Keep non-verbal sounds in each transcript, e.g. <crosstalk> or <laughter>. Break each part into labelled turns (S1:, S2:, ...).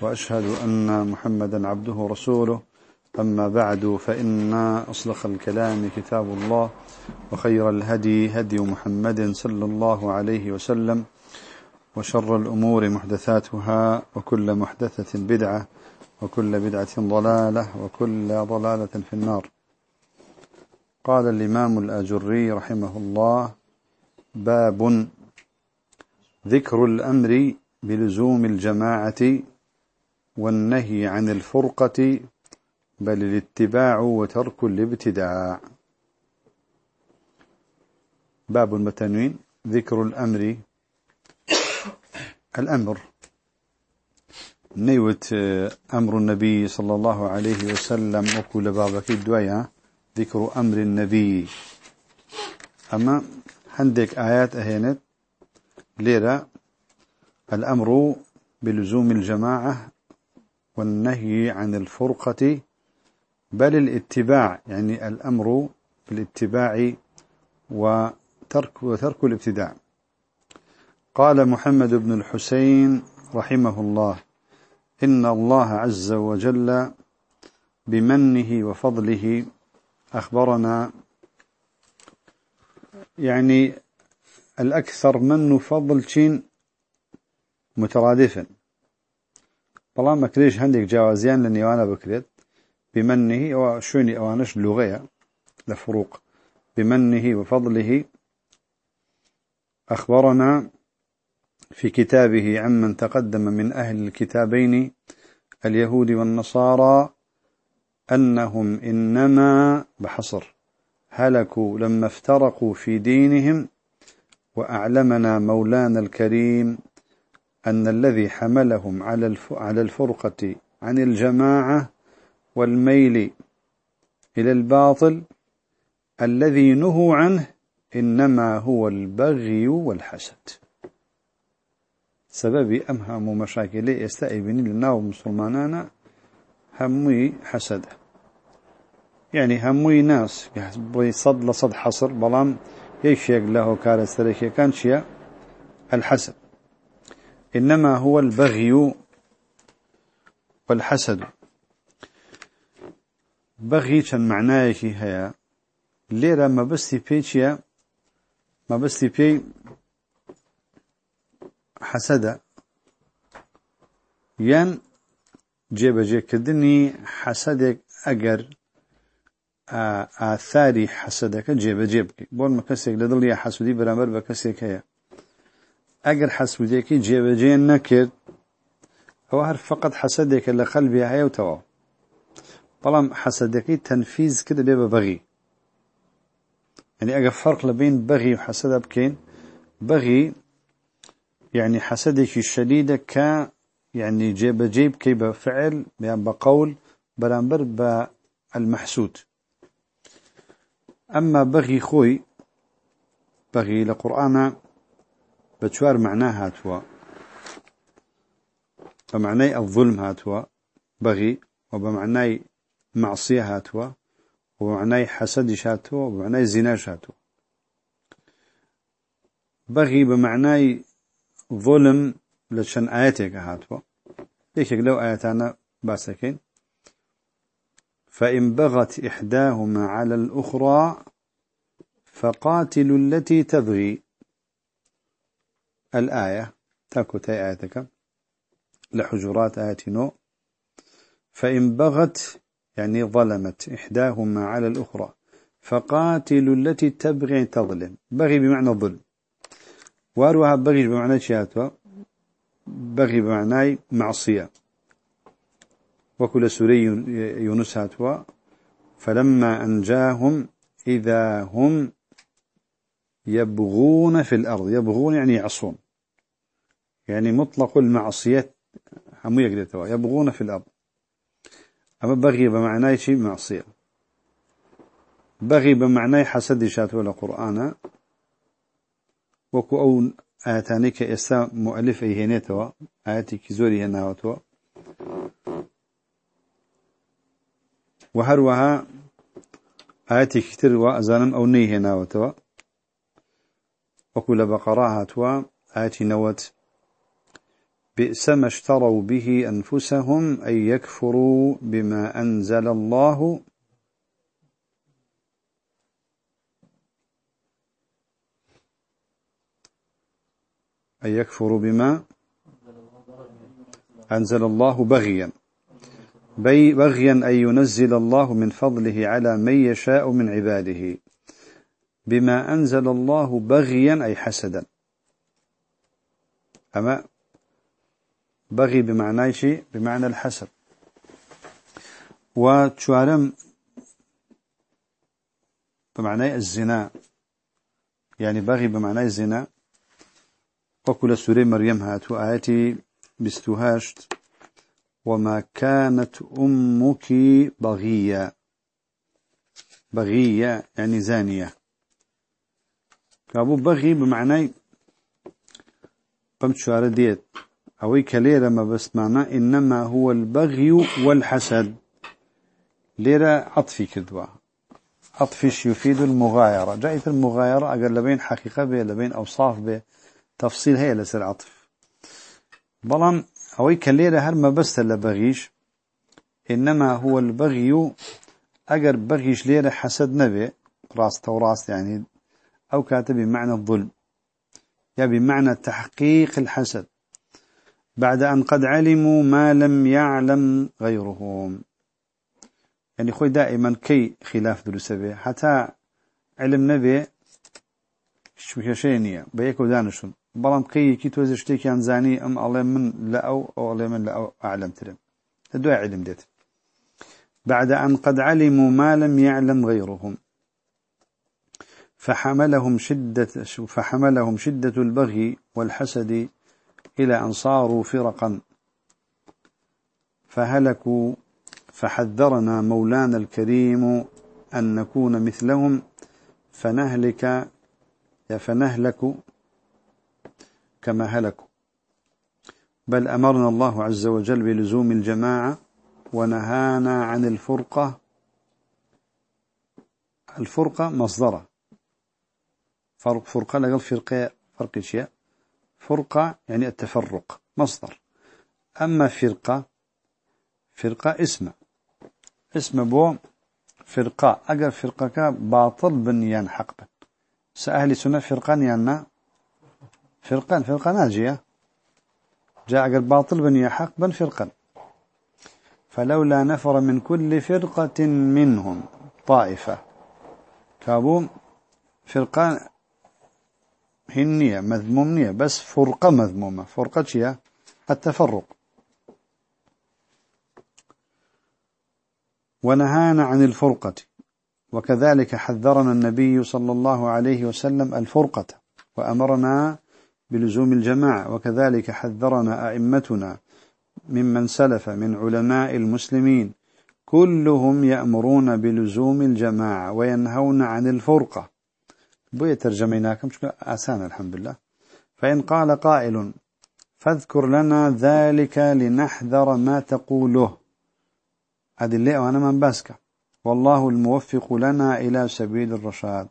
S1: وأشهد أن محمدا عبده ورسوله أما بعد فإن أصدق الكلام كتاب الله وخير الهدي هدي محمد صلى الله عليه وسلم وشر الأمور محدثاتها وكل محدثة بدعة وكل بدعة ضلالة وكل ضلالة في النار قال الإمام الأجري رحمه الله باب ذكر الأمر بلزوم الجماعة والنهي عن الفرقة بل الاتباع وترك الابتداع باب المتنوين ذكر الأمر الأمر نيوت آه، أمر النبي صلى الله عليه وسلم وكل بابك الدوية ذكر أمر النبي أما عندك آيات أهينت ليرة الأمر بلزوم الجماعة والنهي عن الفرقة بل الاتباع يعني الأمر بالاتباع وترك, وترك الابتداع قال محمد بن الحسين رحمه الله إن الله عز وجل بمنه وفضله أخبرنا يعني الأكثر من فضل شين مترادفا بلان مكريش هنديك جوازيان لنيوانا بكريت بمنه وشوني اوانش لغية لفروق بمنه وفضله أخبرنا في كتابه عمن تقدم من أهل الكتابين اليهود والنصارى أنهم إنما بحصر هلكوا لما افترقوا في دينهم وأعلمنا مولانا الكريم أن الذي حملهم على على الفرقة عن الجماعة والميل إلى الباطل الذي نهوا عنه إنما هو البغي والحسد سببي أم مشاكل مشاكلي يستأبني لنا ومسلمانانا همي حسده يعني هموي ناس بصد لصد حصر بلام يشيق له كارثة كان شيء الحسد إنما هو البغي والحسد بغي كان معنايك هيا ليرا ما بستي بيتيا ما بستي بي حسد يان جيب جيب كدني حسدك أجر آثاري حسدك جيب جيب بون ما كسيك لدل يا حسودي برامر بكسيك هيا اگر حسودێکی جێبەجێ نکرد او هر فقط حەسەدێکە لە خەلبی تو وتەوە بەڵام حەسەدەکەی تەنفیز کرد بێ بە يعني اگر فرق لبين بغي حسد بكين بغي يعني حسدك الشديدة ك يعني جيب جيب كي فعل يعني بقول برامبر بالمحسود أما بغي خوي بغي لقرآن بتشوار معناه هاتوا بمعنى الظلم هاتوا بغي وبمعنى معصية هاتوا وبمعنى حسد شاتوا وبمعنى زنا شاتوا بغي بمعنى ظلم لشان آياتك هاتوا يكيك لو آياتنا باسكين فإن بغت إحداهما على الأخرى فقاتل التي تبغي الآية تاكو تاي آيتك لحجرات آيات نو فإن بغت يعني ظلمت إحداهما على الأخرى فقاتل التي تبغي تظلم بغي بمعنى ظلم واروها بغي بمعنى شهاتها بغي بمعنى معصية وكل سوري يونس هاتوا فلما أنجاهم إذا هم يبغون في الأرض يبغون يعني يعصون يعني مطلق المعصية هم يقدروا يبغون في الأرض أما بغي بمعنى شيء معصية بغي بمعنى حسد شات ولا قرآن وكو آتانيك إسا مؤلف هنيتوا آياتي كزوري هناوتوا وهروها آياتي كتر وأزانم أو نيهناوتوا وكل بقرة هاتوا آتي نوت بئس ما اشتروا به أنفسهم أن يكفروا بما أنزل الله أن يكفروا بما أنزل الله بغيا بغيا أن ينزل الله من فضله على من يشاء من عباده بما أنزل الله بغيا أي حسدا أما بغي بمعنى شيء بمعنى الحسد وتشارم بمعنى الزنا يعني بغي بمعنى الزنا وكل سورة مريم هاتو آياتي بستهاشت وما كانت أمك بغية بغية يعني زانية كابو بغي بمعنى بمشوار ديت أوي كليرا ما بس معنى إنما هو البغي والحسد ليرا عطفي كدوا عطفش يفيد المغايرة جاية المغايرة أقل لبين حقيقة بي لبين أوصاف بي تفصيل هي لسر عطف بلان أوي كليرا هل ما بس بغيش إنما هو البغي أقل بغيش ليرا حسد نبي راست وراست يعني أو كاتب بمعنى الظلم يا يعني بمعنى تحقيق الحسد بعد أن قد علموا ما لم يعلم غيرهم يعني خوي دائما كي خلاف دروس به حتى علم نبي شبه شينية بيكو دانشون بلام كي كي توزش تيكي عن زاني أم الله من لا أو أو الله من لا أو أعلم ترم الدعاء علم ديت بعد أن قد علموا ما لم يعلم غيرهم فحملهم شدة فحملهم شدة البغي والحسد إلى أن صاروا فرقا فهلكوا فحذرنا مولانا الكريم أن نكون مثلهم فنهلك فنهلك كما هلكوا بل أمرنا الله عز وجل بلزوم الجماعة ونهانا عن الفرقة الفرقة مصدره فرق فرقة لقل فرقة فرق شيء فرقة يعني التفرق مصدر أما فرقة فرقة اسم اسم بو فرقة أجر فرقة باطل بنيان حق بن سأهل سنة فرقة يانا فرقة فرقة ناجية جاء أجر باطل بنيان حق فرقة فلولا نفر من كل فرقة منهم طائفة كابوم فرقان هنية مذمومنية بس فرقة مذمومة فرقة شيا التفرق ونهانا عن الفرقة وكذلك حذرنا النبي صلى الله عليه وسلم الفرقة وأمرنا بلزوم الجماعة وكذلك حذرنا أئمتنا ممن سلف من علماء المسلمين كلهم يأمرون بلزوم الجماعة وينهون عن الفرقة بوية ترجميناكم شكرا أسانا الحمد لله فإن قال قائل فاذكر لنا ذلك لنحذر ما تقوله أدلئ وأنا من باسك والله الموفق لنا إلى سبيل الرشاد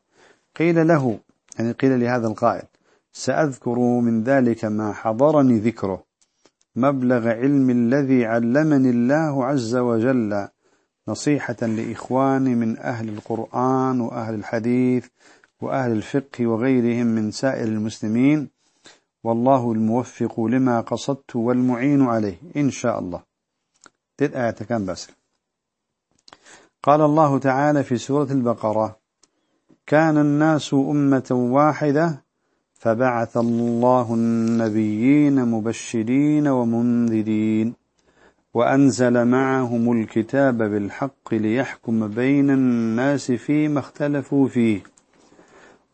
S1: قيل له يعني قيل لهذا القائل سأذكر من ذلك ما حضرني ذكره مبلغ علم الذي علمني الله عز وجل نصيحة لإخواني من أهل القرآن وأهل الحديث وأهل الفقه وغيرهم من سائر المسلمين والله الموفق لما قصدت والمعين عليه إن شاء الله تد آية كان باسل قال الله تعالى في سورة البقرة كان الناس أمة واحدة فبعث الله النبيين مبشرين ومنذرين وأنزل معهم الكتاب بالحق ليحكم بين الناس فيما اختلفوا فيه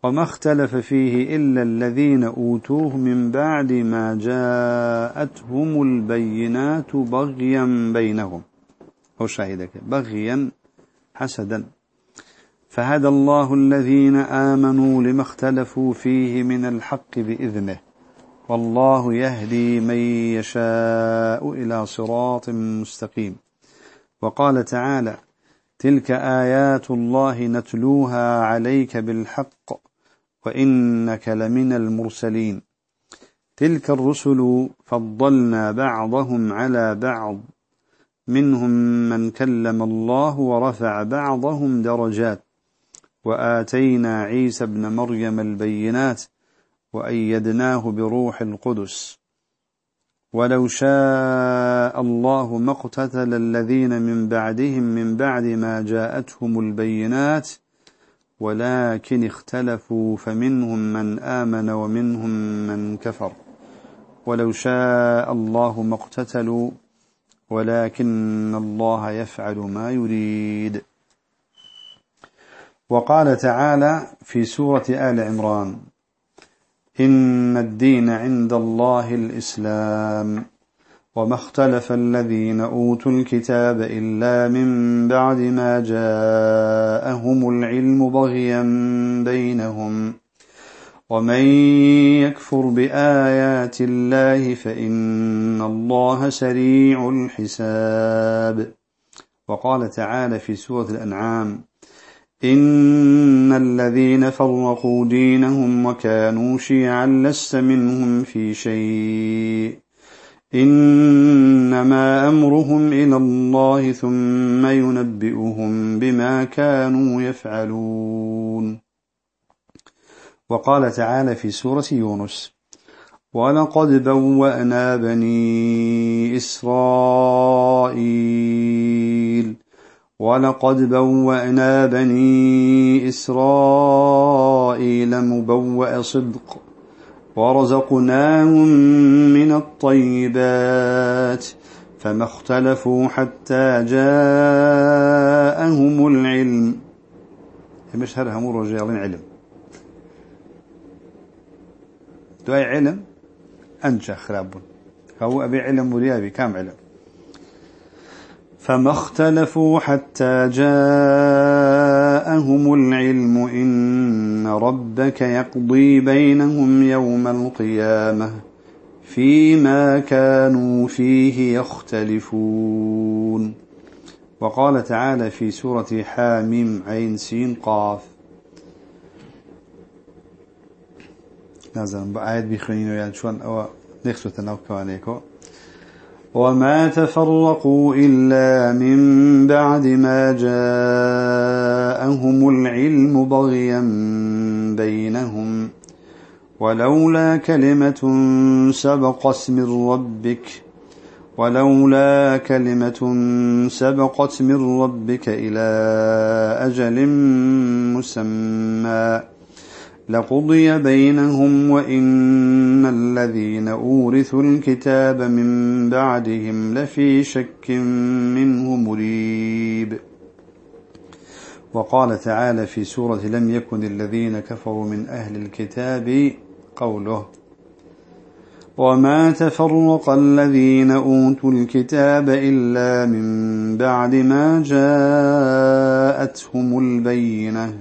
S1: وما اختلف فيه إلا الذين أوتوه من بعد ما جاءتهم البينات بغيا بينهم أو شاهدك بغيا حسدا فهدى الله الذين آمنوا لما اختلفوا فيه من الحق بإذنه والله يهدي من يشاء إلى صراط مستقيم وقال تعالى تلك آيات الله نتلوها عليك بالحق وإنك لمن المرسلين تلك الرسل فضلنا بعضهم على بعض منهم من كلم الله ورفع بعضهم درجات وآتينا عيسى ابن مريم البينات وأيدناه بروح القدس ولو شاء الله ما اقتتل الذين من بعدهم من بعد ما جاءتهم البينات ولكن اختلفوا فمنهم من آمن ومنهم من كفر ولو شاء الله ما اقتتلوا ولكن الله يفعل ما يريد وقال تعالى في سورة آل عمران إن الدين عند الله الإسلام وما اختلف الذين أوتوا الكتاب إلا من بعد ما جاءهم العلم بغيا بينهم ومن يكفر بآيات الله فإن الله سريع الحساب وقال تعالى في سورة الأنعام إن الذين فرقوا دينهم وكانوا شيعا لست منهم في شيء إنما أمرهم إلى الله ثم ينبئهم بما كانوا يفعلون وقال تعالى في سورة يونس ولقد بوأنا بني إسرائيل ولقد بوأنا بني إسرائيل مبوأ صدق ورزقناهم من الطيبات فما اختلفوا حتى جاءهم العلم مش هر هم رجالين علم دعي علم أنشا خراب هو أبي علم ولي أبي كام علم فما اختلفوا حتى جاءهم العلم إن ربك يقضي بينهم يوم القيامة فيما كانوا فيه يختلفون وقال تعالى في سورة حاميم عين سين قاف نازل بآيات بخينو ويانشوان أو نخشو تنوكو عليكو وما تفرقوا إلا من بعد ما جاءهم العلم بغيا بينهم ولولا كلمة سبقت من ربك ولولا كلمة سبقت من ربك إلى أجل مسمى لقضي بينهم وإن الذين أورثوا الكتاب من بعدهم لفي شك منه مريب وقال تعالى في سورة لم يكن الذين كفروا من أهل الكتاب قوله وما تفرق الذين أوتوا الكتاب إلا من بعد ما جاءتهم البينه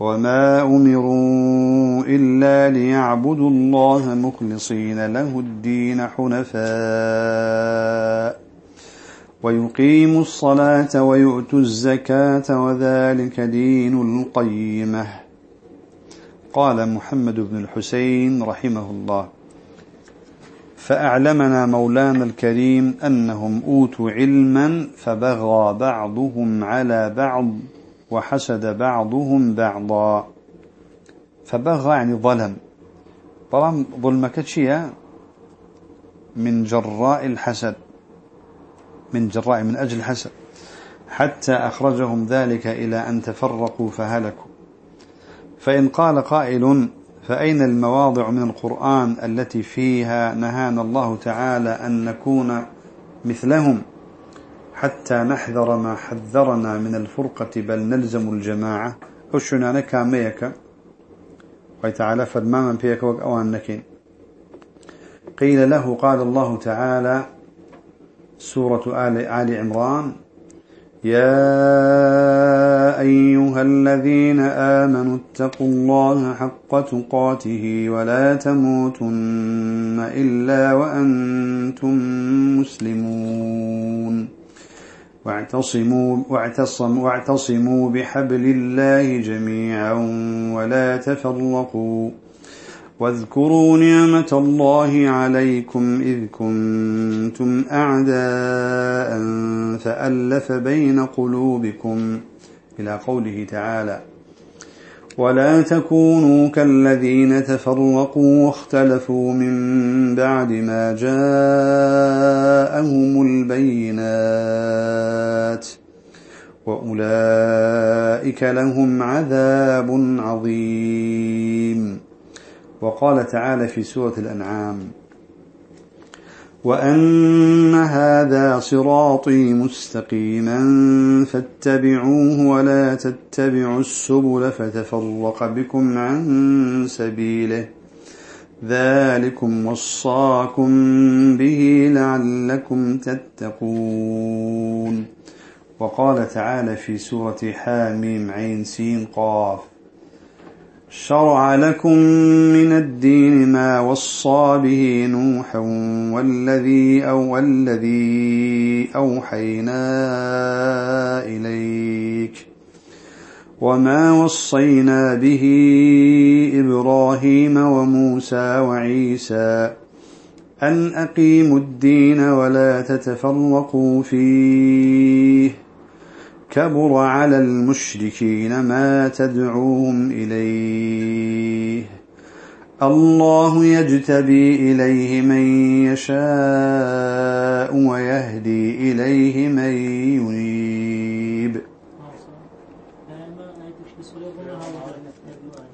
S1: وما أمروا إلا ليعبدوا الله مخلصين له الدين حنفاء ويقيموا الصلاة ويؤتوا الزكاة وذلك دين القيمة قال محمد بن الحسين رحمه الله فأعلمنا مولانا الكريم أنهم أوتوا علما فبغى بعضهم على بعض وحسد بعضهم بعضا فبغى يعني ظلم طبعا ظلمك تشيا من جراء الحسد من جراء من أجل الحسد حتى أخرجهم ذلك إلى أن تفرقوا فهلكوا فإن قال قائل فأين المواضع من القرآن التي فيها نهانا الله تعالى أن نكون مثلهم حتى نحذر ما حذرنا من الفرقة بل نلزم الجماعة أو شنانا كاميك وتعالى فدماما بيك فيك نكين قيل له قال الله تعالى سورة آل, آل عمران يا أيها الذين آمنوا اتقوا الله حق تقاته ولا تموتن إلا وأنتم مسلمون واعتصموا, واعتصم واعتصموا بحبل الله جميعا ولا تفرقوا واذكروا نعمة الله عليكم إذ كنتم أعداء فألف بين قلوبكم إلى قوله تعالى ولا تكونوا كالذين تفرقوا واختلفوا من بعد ما جاءهم البينات وأولئك لهم عذاب عظيم وقال تعالى في سورة الأنعام وأن هذا صراطي مستقيما فاتبعوه ولا تتبعوا السبل فتفرق بكم عن سبيله ذلكم وصاكم به لعلكم تتقون وقال تعالى في سورة حاميم عين سين قاف شرع لكم من الدين ما وصى به نوحا والذي أو الذي أوحينا إليك وما وصينا به إبراهيم وموسى وعيسى أن أقيموا الدين ولا تتفرقوا فيه كبر على المشركين ما تدعوهم إليه الله يجتبي إليه من يشاء ويهدي إليه من ينيب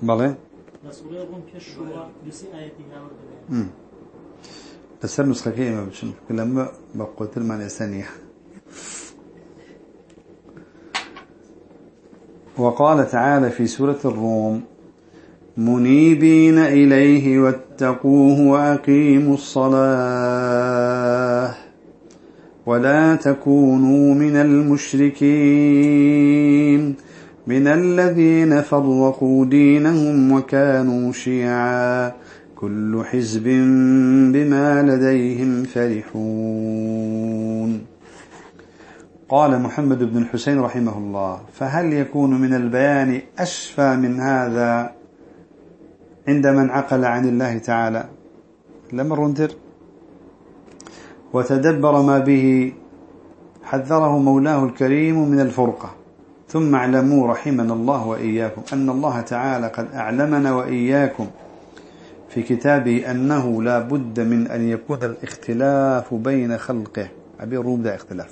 S1: بله بس نسخة كيما بشنو كلما بقوة المعنى سنيحة وقال تعالى في سورة الروم منيبين إليه واتقوه وأقيموا الصلاة ولا تكونوا من المشركين من الذين فرقوا دينهم وكانوا شيعا كل حزب بما لديهم فرحون قال محمد بن الحسين رحمه الله فهل يكون من البيان أشفى من هذا عند من عقل عن الله تعالى لم رندر وتدبر ما به حذره مولاه الكريم من الفرقة ثم اعلموا رحمنا الله وإياكم أن الله تعالى قد أعلمنا وإياكم في كتابه أنه لا بد من أن يكون الاختلاف بين خلقه أبي الروم ده اختلاف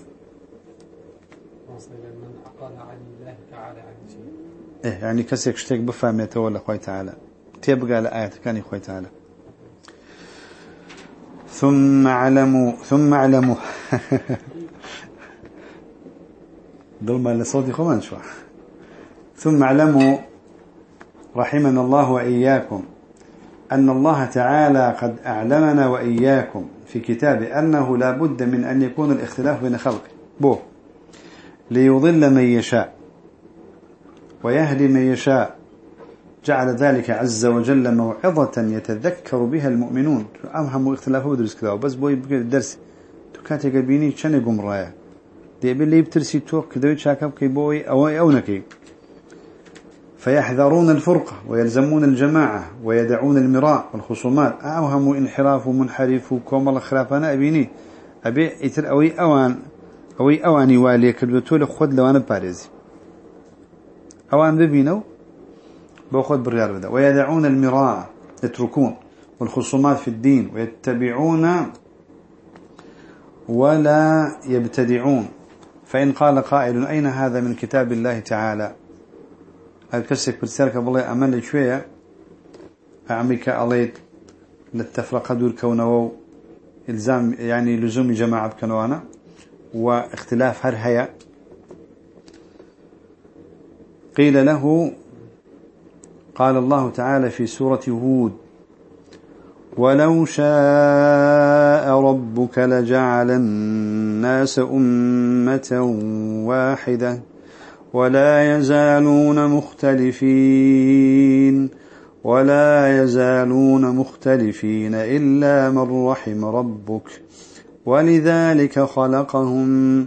S1: إيه يعني كسيك شتيك بفهمته ولا خوي تعالى تبقى آيات كان خوي تعالى ثم علموا ثم علموا <laughs> ما لصوتي خمان شو ثم علموا رحمنا الله وإياكم أن الله تعالى قد أعلمنا وإياكم في كتابه أنه لا بد من أن يكون الاختلاف بين خلقه بو ليضل من يشاء ويهدي من يشاء جعل ذلك عز وجل موعظة يتذكر بها المؤمنون أهم اختلافه بدرس كذا بس بوي بكذا الدرس تكاتي قبيني شن يقوم رايا ديبي اللي بترسي توك كذا ويتشاكب كي بوي أو أونكي فيحذرون الفرقة ويلزمون الجماعة ويدعون المراء والخصومات أهم انحراف ومنحرف وكومل خلافنا أبيني أبي إتر أوي أوان أوي أواني والي خود لو أنا باريزي أوان ببينو بأخذ بريار بدا ويدعون المراء يتركون والخصومات في الدين ويتبعون ولا يبتدعون فإن قال قائل أين هذا من كتاب الله تعالى الكسك برسالك بالله أمل شوية أعمك أليت للتفرق دور كونه إلزام يعني لزوم جماعة بكنوانا واختلاف هرهية قيل له قال الله تعالى في سورة هود ولو شاء ربك لجعل الناس أمة واحدة ولا يزالون مختلفين ولا يزالون مختلفين إلا من رحم ربك ولذلك خلقهم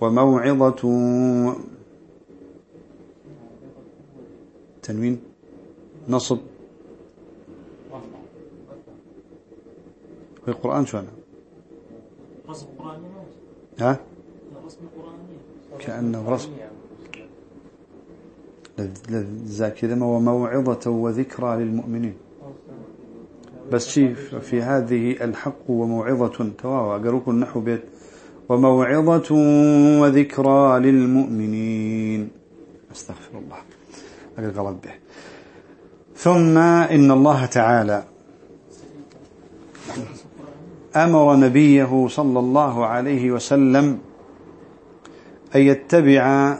S1: وموعظة تنوين نصب في القرآن شو أنا رسم قرآني ها رسم قرآني كأنه رسم للذاكرين وموعظة وذكرى للمؤمنين بس شيف في هذه الحق وموعظة تواوى قروك النحو بيت وموعظة وذكرى للمؤمنين استغفر الله أقل غلط به ثم إن الله تعالى أمر نبيه صلى الله عليه وسلم أن يتبع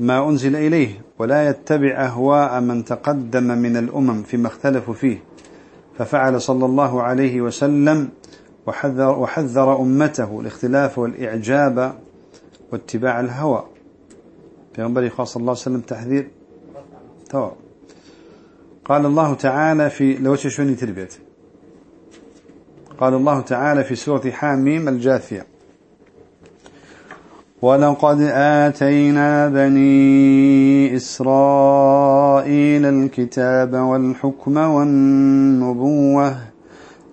S1: ما أنزل إليه ولا يتبع أهواء من تقدم من الأمم فيما اختلفوا فيه ففعل صلى الله عليه وسلم وحذر, وحذر أمته الاختلاف والإعجاب واتباع الهوى بيغنبري خاص الله وسلم تحذير توا طيب. قال الله تعالى في لو تشوني تربيت قال الله تعالى في سورة حاميم الجاثية ولقد آتينا بني إسرائيل الكتاب والحكم والنبوة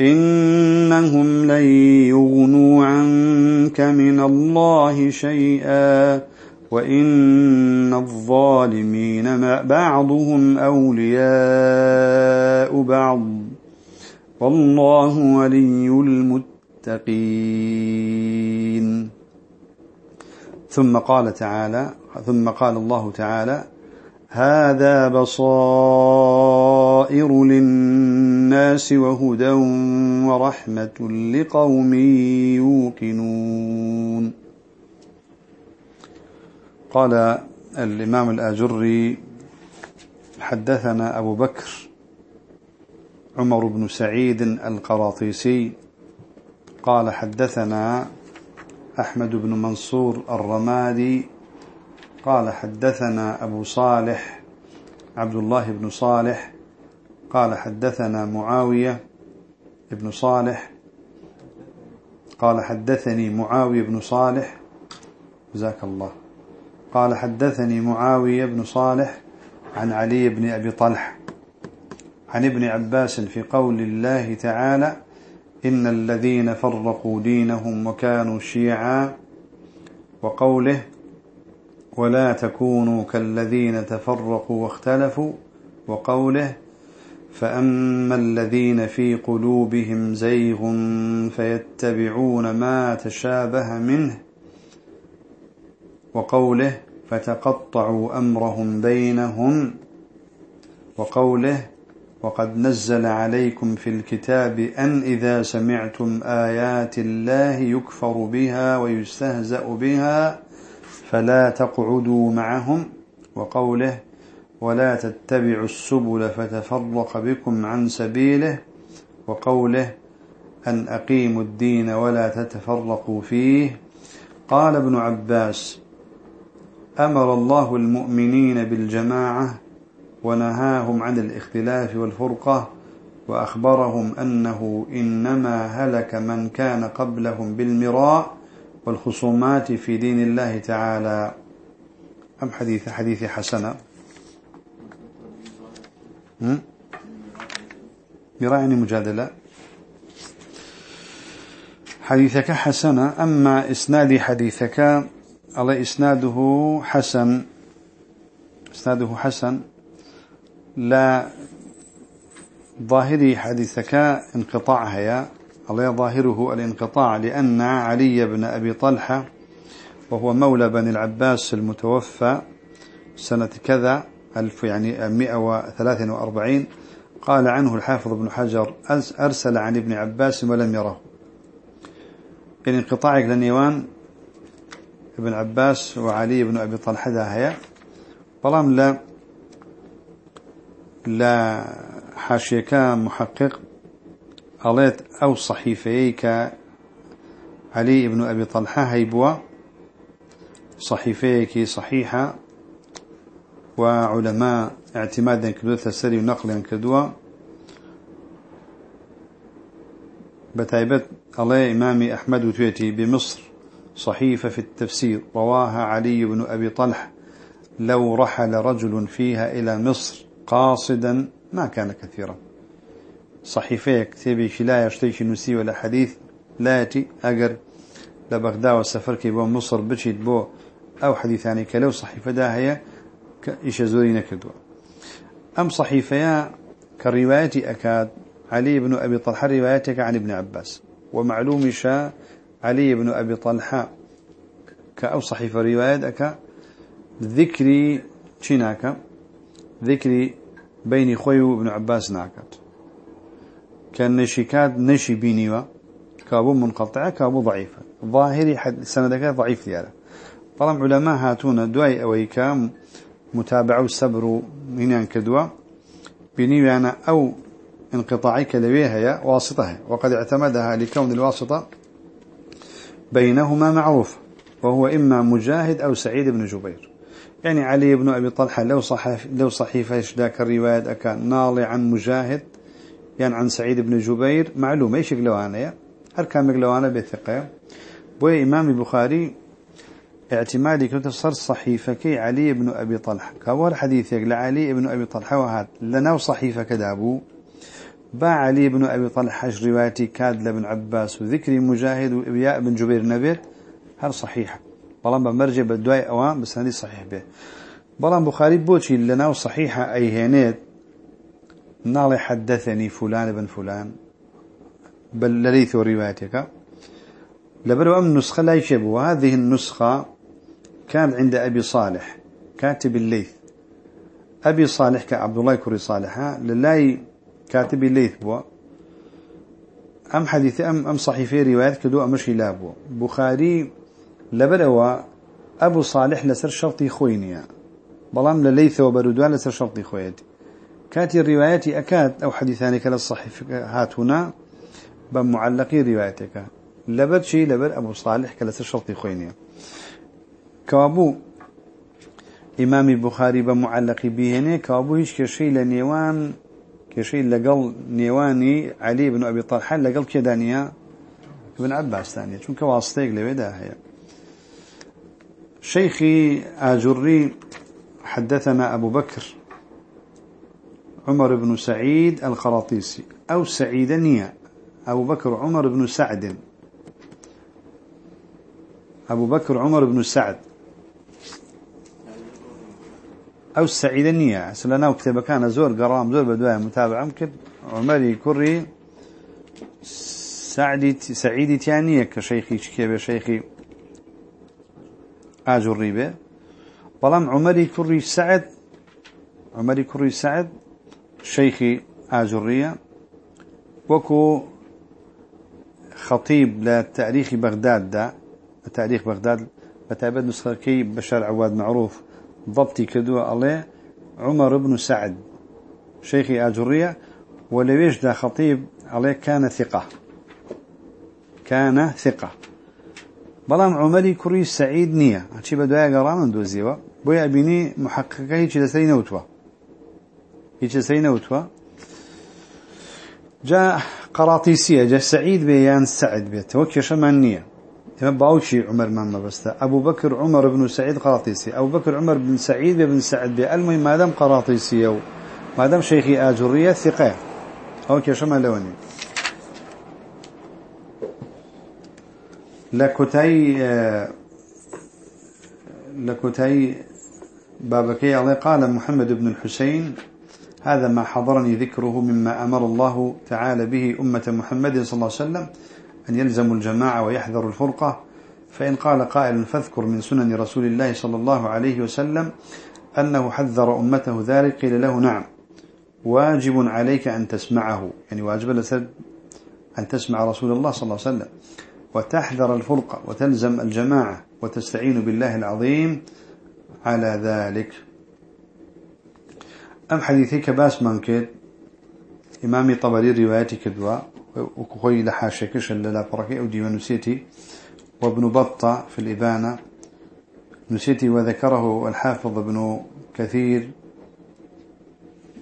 S1: إنهم لن يغنوا عنك من الله شيئا وإن الظالمين بعضهم أولياء بعض والله ولي المتقين ثم قال تعالى ثم قال الله تعالى هذا بصائر للناس وهدى ورحمة لقوم يوقنون قال الإمام الآجري حدثنا أبو بكر عمر بن سعيد القراطيسي قال حدثنا أحمد بن منصور الرمادي قال حدثنا أبو صالح عبد الله بن صالح قال حدثنا معاوية بن صالح قال حدثني معاوية بن صالح جزاك الله قال حدثني معاوية بن صالح عن علي بن أبي طلح عن ابن عباس في قول الله تعالى إن الذين فرقوا دينهم وكانوا شيعا وقوله ولا تكونوا كالذين تفرقوا واختلفوا وقوله فأما الذين في قلوبهم زيغ فيتبعون ما تشابه منه وقوله فتقطعوا أمرهم بينهم وقوله وقد نزل عليكم في الكتاب أن إذا سمعتم آيات الله يكفر بها ويستهزأ بها فلا تقعدوا معهم وقوله ولا تتبعوا السبل فتفرق بكم عن سبيله وقوله أن أقيموا الدين ولا تتفرقوا فيه قال ابن عباس أمر الله المؤمنين بالجماعة ونهاهم عن الاختلاف والفرقة وأخبرهم أنه إنما هلك من كان قبلهم بالمراء والخصومات في دين الله تعالى أم حديث حديث حسنة يراعني مجادلة حديثك حسنة أما إسناد حديثك على إسناده حسن إسناده حسن لا ظاهري حديثك انقطاعها يا الله ظاهره الانقطاع لأن علي بن أبي طلحة وهو مولى بني العباس المتوفى سنة كذا ألف يعني 143 قال عنه الحافظ بن حجر أرسل عن ابن عباس ولم يره إن انقطاعك لنيوان ابن عباس وعلي بن أبي طلحة هيا بلام لا لا حاشيكا محقق أليت أو صحيفيك علي بن أبي طلحة هيبوا صحيفيك صحيحة وعلماء اعتمادا كدوة السري ونقلا كدوة بتايبت الله إمامي أحمد وتويتي بمصر صحيفة في التفسير رواها علي بن أبي طلح لو رحل رجل فيها إلى مصر قاصدا ما كان كثيرا صحيفة كتابيش لا يشتيش نسي ولا حديث لا يتي أقر لبغداد والسفر كي بو مصر بشيت بو أو حديثاني كلو صحيفة دا هي إيش زورينا كدوا أم صحيفة كرواية أكاد علي بن أبي طلحة روايتك عن ابن عباس ومعلوم شاء علي بن أبي طلحة كأو صحيفة روايتك ذكري شناك ذكري بين خيو ابن عباس ناكت كان نشيكاد نشي بينيوا كابو منقطعة كابو ضعيفة ظاهري حد سندك ضعيف دياله طالما علماء هاتون دواي كام متابع وصبر هنا كدوا بينيوا أنا أو انقطاعك يا واسطة وقد اعتمدها لكون الواسطة بينهما معروف وهو إما مجاهد أو سعيد بن جبير يعني علي بن أبي طلحة لو صحيف لو صحيفة ذاك الرواية أكان ناضي عن مجاهد يعني عن سعيد بن جبير معلومة إيش قلوانا هر كان قلوانا بثقة بوي إمام بخاري اعتمادي كنت صر صحيفة كي علي بن أبي طلحة كور حديث يقل علي بن أبي طلحة وهات لنا صحيفة كدابو با علي بن أبي طلحة روايتي كاد لبن عباس وذكري مجاهد وإبياء بن جبير نبيت هر صحيحة بلان بمرجع بدواي أوام بس هذه صحيح به بلان بخاري بوشي لنا صحيحة أي هينيت نالي حدثني فلان بن فلان بل لليث روايتك لبرو أم نسخة لا يشبه وهذه النسخة كان عند أبي صالح كاتب الليث أبي صالح كعبد الله كري صالح للاي كاتب الليث بوا أم حديث أم أم صحيفة روايات كدو أمشي لابو بخاري لبرو أبو صالح لسر شرطي خوينيا بلام لليث وبردوان لسر شرطي خويتي كاتي الروايات أكاد أو حديثان كلا الصحيح هنا بمعلقي روايتك لبر شي لبر أبو صالح كلا شرطي خوينيا كوابو إمام البخاري بمعلقي بهني كوابو هيش كشي لنيوان كشي لقل نيواني علي بن أبي طالح لقل كدانيا ابن عباس ثانية چونك واسطيق لبدا هي شيخي آجري حدثنا أبو بكر عمر بن سعيد الخراطيسي أو نيا أبو بكر عمر بن سعد أبو بكر عمر بن سعد أو النية سلنا وكتب كان زور قرام زور بدوايا متابعة ممكن عمري كري سعدي سعيدي تانية كشيخي شكيبه شيخي آجر ريبه بلام عمري كري سعد عمري كري سعد شيخ آجرية وكو خطيب لتاريخ بغداد دا تاريخ بغداد بتعبد نسخة كي بشار عواد معروف ضبطي كدوا عليه عمر بن سعد شيخ آجرية ولويش دا خطيب عليه كان ثقة كان ثقة بلام عمري كري سعيد نية هاتشي بدوية قرامن دوزيوا بويا بني محققي جلسري نوتوه هيك سي جاء قراطيسية جاء سعيد بيان سعد بيت وكيش مانية إما باوشي عمر ماما بس أبو بكر عمر بن سعيد قراطيسي أبو بكر عمر بن سعيد بن سعد بي المهم ما دام قراطيسية ما دام شيخي آجرية ثقة أو كيش ما لوني لكوتاي لكتي بابكي عليه قال محمد بن الحسين هذا ما حضرني ذكره مما أمر الله تعالى به أمة محمد صلى الله عليه وسلم أن يلزموا الجماعة ويحذروا الفرقة فإن قال قائل فاذكر من سنن رسول الله صلى الله عليه وسلم أنه حذر أمته ذلك قيل له نعم واجب عليك أن تسمعه يعني واجب لسد أن تسمع رسول الله صلى الله عليه وسلم وتحذر الفرقة وتلزم الجماعة وتستعين بالله العظيم على ذلك أم حديثي باس من كد إمامي طبري روايتي كدوا وكخوي لحاشكش للا بركي أو ديوانوسيتي وابن بطة في الإبانة نسيتي وذكره الحافظ ابن كثير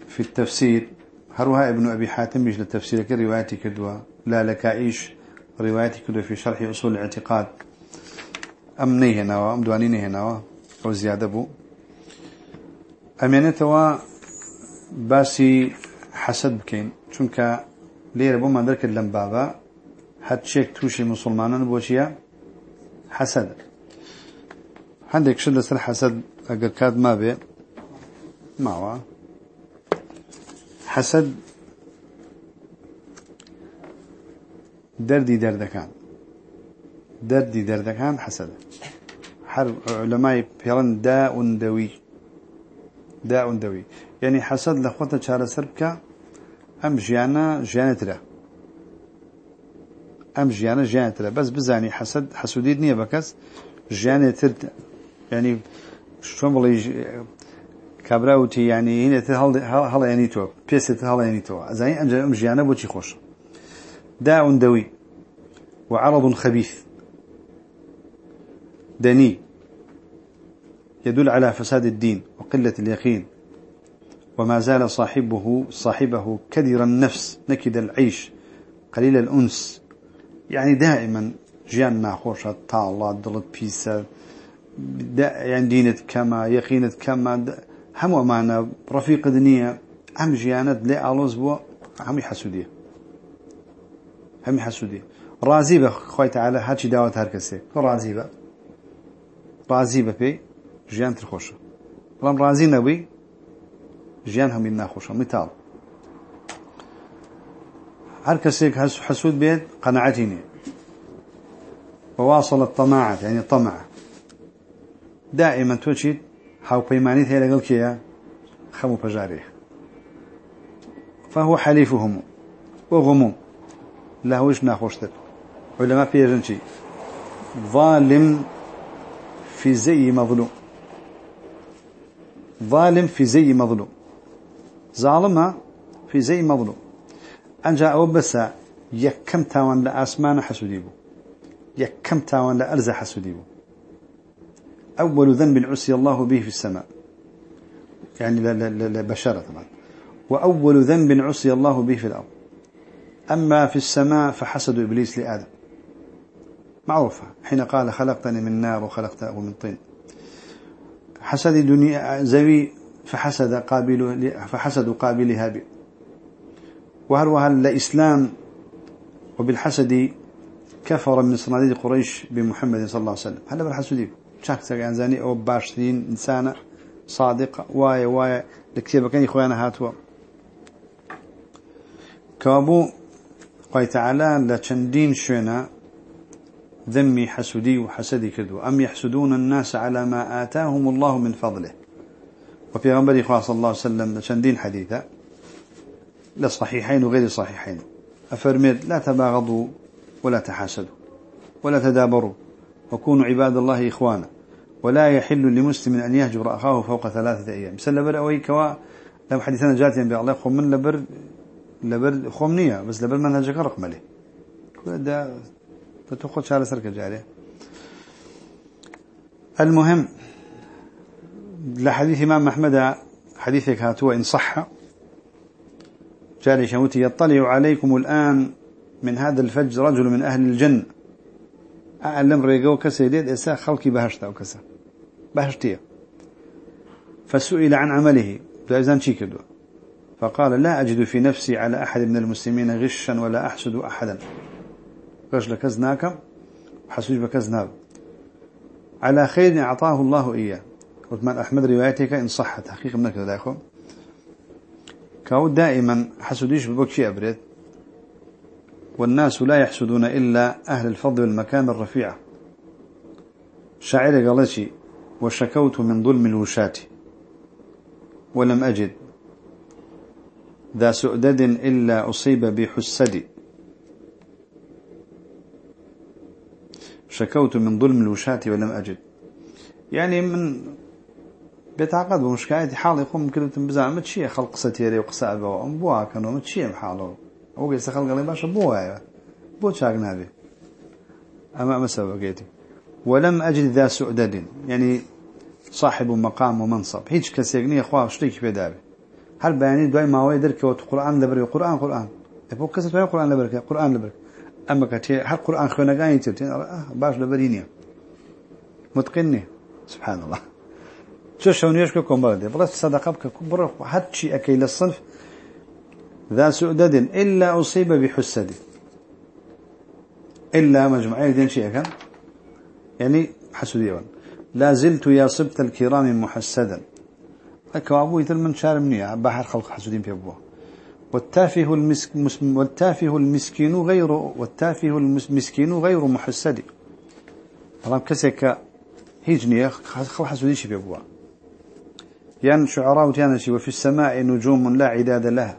S1: في التفسير هروها ابن أبي حاتم بجل التفسير كروايتي كدوا لا لكائش روايتي كدوا في شرح أصول الاعتقاد أم نيه نوا أم دواني نوا أو زيادة بو أمينتوا باسی حەسەد بکەین چونکە لێرە بۆمان دەرکرد لەم بابە هەرچێک تووشی مسلمانان بۆ چییە حەسەد هەندێک شت لەسەر حەسەد ئەگەر کات ما بێ ماوە حەسەد دەردی دەردەکان دەردی دەردەکان حەسەد هەر لەمای پێڵن داون دەوی داون دەوی يعني حسد لخوته چاره سربك ام جيانا جيانترا ام جيانا جيانترا بس بزاني حسد حسوديد نيه بكس جيانتر يعني شلون بلي كبراوتي يعني هنا هل هل يعني تو بيس هل يعني تو زين ام ام جيانا بوشي خوش داء دوي وعرض خبيث دني يدل على فساد الدين وقلة اليقين وما زال صاحبه صاحبه كدر النفس نكد العيش قليل الأنس يعني دائما جيان ناخوشة تاع الله دلت بيسا يعني دينت كما يقينت كما هم معنا رفيق دنيا هم جيانت لا ألوز بو هم حسودية هم حسودية رازي بخوي تعالى هاتشي دعوة هركسي رازي بخوي رازي ببي جيانت ترخوشه رام رازي نبي ژیان هەمین ناخۆشە متال هەر کەسێک حسود بيت قناعتيني نێ وواصل الطماعة يعني الطمع دائما توجد حاو بيمانيت هي لقل كيا خمو بجاريه فهو حليفهم وغمو لهوش ناخوشتر علماء في جنشي ظالم في زي مظلوم ظالم في زي مظلوم ظالما في زي مظلوم أنجا أو بس يكم تاوان لأسمان حسوديبو يكم تاوان لأرز حسوديبو أول ذنب عسي الله به في السماء يعني لبشرة طبعا وأول ذنب عسي الله به في الأرض أما في السماء فحسد إبليس لآدم معروفة حين قال خلقتني من نار وخلقته من طين حسد دنيا زوي فحسد قابل فحسد قابلها به وهروها لإسلام وبالحسد كفر من صناديد قريش بمحمد صلى الله عليه وسلم هل بالحسد شخص عن زاني أو باشرين إنسانة صادقة واي واي لكتاب كان خوانا هاتوا كابو قال تعالى لا تشندين ذمي حسدي وحسدي كدو أم يحسدون الناس على ما آتاهم الله من فضله وفي إخوة صلى الله عليه وسلم شندين حديثة لصحيحين وغير صحيحين أفرمير لا تباغضوا ولا تحاسدوا ولا تدابروا وكونوا عباد الله إخوانا ولا يحل لمسلم أن يهجر أخاه فوق ثلاثة أيام سلبر أوي كوا لو حديثنا جاتيا بأعلى الله خم من لبر لبر خمنية بس لبر منهجك رقم له ده تتخذ سرك جاري المهم لحديث إمام أحمد حديثك هاتوا إن صح جالي شموتي يطلع عليكم الآن من هذا الفج رجل من أهل الجنة أعلم ريقو كسيديد إساء خلقي بهشتا وكسا بهشتيا فسئل عن عمله شي شيكدوا فقال لا أجد في نفسي على أحد من المسلمين غشا ولا أحسد أحدا غش كزناك وحسوج بكزناك على خير أعطاه الله إياه عثمان أحمد روايتك إن صحت حقيقة من كذا أخو كاو دائما حسوديش ببكشي أبريد والناس لا يحسدون إلا أهل الفضل والمكان الرفيعة شاعر قالتي وشكوت من ظلم الوشاة ولم أجد ذا سؤدد إلا أصيب بحسدي شكوت من ظلم الوشاة ولم أجد يعني من بتعقد ومشكايتي حالي يقوم كلمة بزعمة شيء خلق ستيري وقصة أبوه أم بوها كانوا متشيء بحاله أو قيس خلق لي باشا بوها أيوة. بو تشاك نابي أما أما قيتي ولم أجد ذا سؤدد يعني صاحب مقام ومنصب هيج كسيقني أخواه شريك دابي هل بياني دواي ما هو يدرك وقرآن لبري قرآن قرآن أبو كسر بيان قرآن لبرك قرآن لبرك أما كتير هل قرآن خونا قاين تبتين أه، باش لبريني متقني سبحان الله شو شونيش كو بلاش بلدي بلا صدقة بك كبر حتى أكي الصنف ذا سؤدد إلا أصيب بحسد إلا مجموعة دين شيء يعني حسوديا لا زلت يا صبت الكرام محسدا أكوابو يتل من شارب نيا بحر خلق حسودين في أبوه والتافه المسك والتافه المسكين غير والتافه المسكين غير محسد طالما كسك هيجني خلق حسدين شي ابوه يان يعني شعراء وتيانشي وفي السماء نجوم لا عداد لها